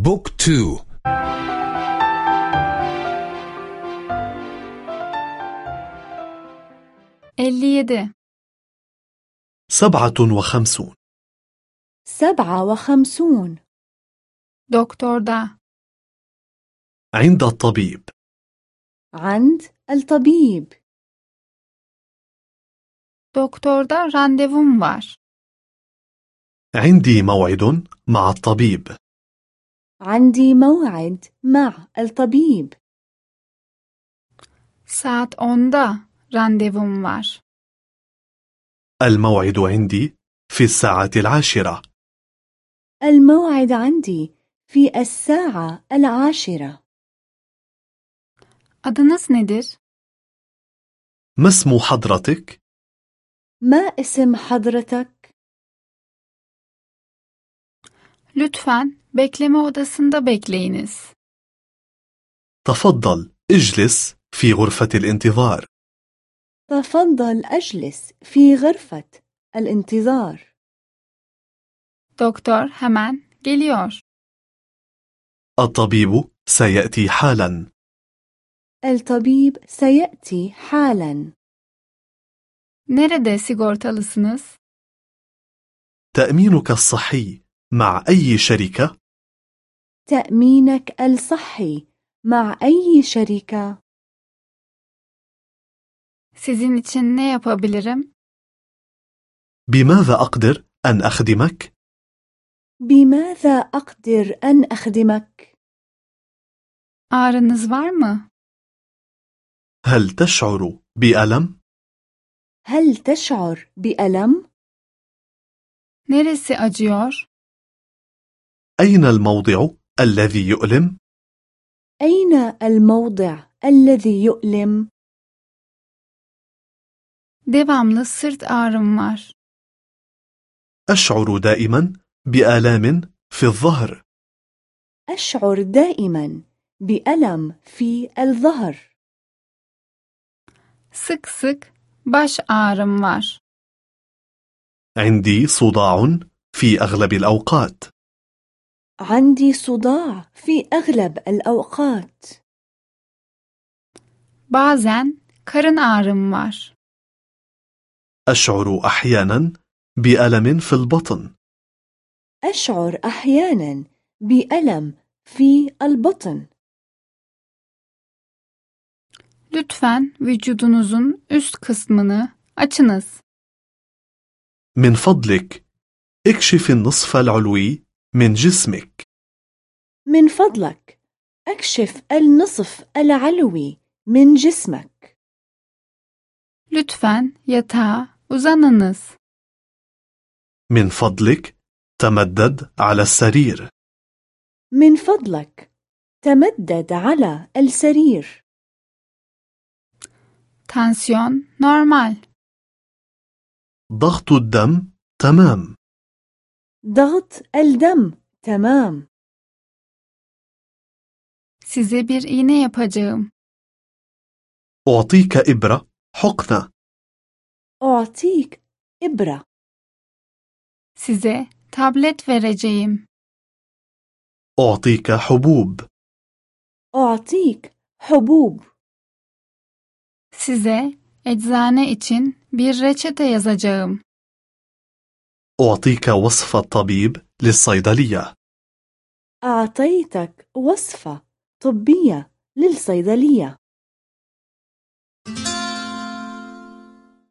بوك تو. elli سبعة وخمسون. سبعة وخمسون. doktorda عند الطبيب. عند الطبيب. doktorda randevum var عندي موعد مع الطبيب. عندي موعد مع الطبيب. saat 10'da randevum var الموعد عندي في الساعة العاشرة. الموعد عندي في الساعة العاشرة. adınız nedir ما اسم حضرتك؟ ما اسم حضرتك؟ Lütfen bekleme odasında bekleyiniz. تفضل اجلس في غرفة الانتظار. تفضل أجلس في غرفة الانتظار. doktor hemen geliyor. الطبيب سيأتي حالا. الطبيب سيأتي حالا. Nerede sigortalısınız? تأمينك الصحي. مع أي شركة؟ تأمينك الصحي مع أي شركة؟ sizin için ne yapabilirim بماذا أقدر أن أخدمك؟ بماذا أقدر أن أخدمك؟ ağrınız var mı هل تشعر بألم؟ هل تشعر بألم؟ neresi acıyor أين الموضع الذي يؤلم؟ أين الموضع الذي يؤلم؟ devamlı sırt ağrım var. أشعر دائما بآلام في الظهر. أشعر دائما بألم في الظهر. Sık sık baş ağrım var. عندي صداع في أغلب الأوقات. عندي صداع في أغلب الأوقات. bazen karın ağrım var أشعر أحيانا بألم في البطن. أشعر أحيانا بألم في البطن. lütfen vücudunuzun üst kısmını açınız. من فضلك اكشف النصف العلوي من جسمك. من فضلك. أكشف النصف العلوي من جسمك. lütfen yatağa uzanınız من فضلك تمدد على السرير. من فضلك تمدد على السرير. tansiyon normal ضغط الدم تمام. ضغط الدم تمام size bir iğne yapacağım أعطيك إبرة حقنة أعطيك إبرة size tablet vereceğim أعطيك حبوب أعطيك حبوب size eczane için bir reçete yazacağım أعطيك وصف الطبيب للصيدلية. أعطيتك وصفة طبية للصيدلية.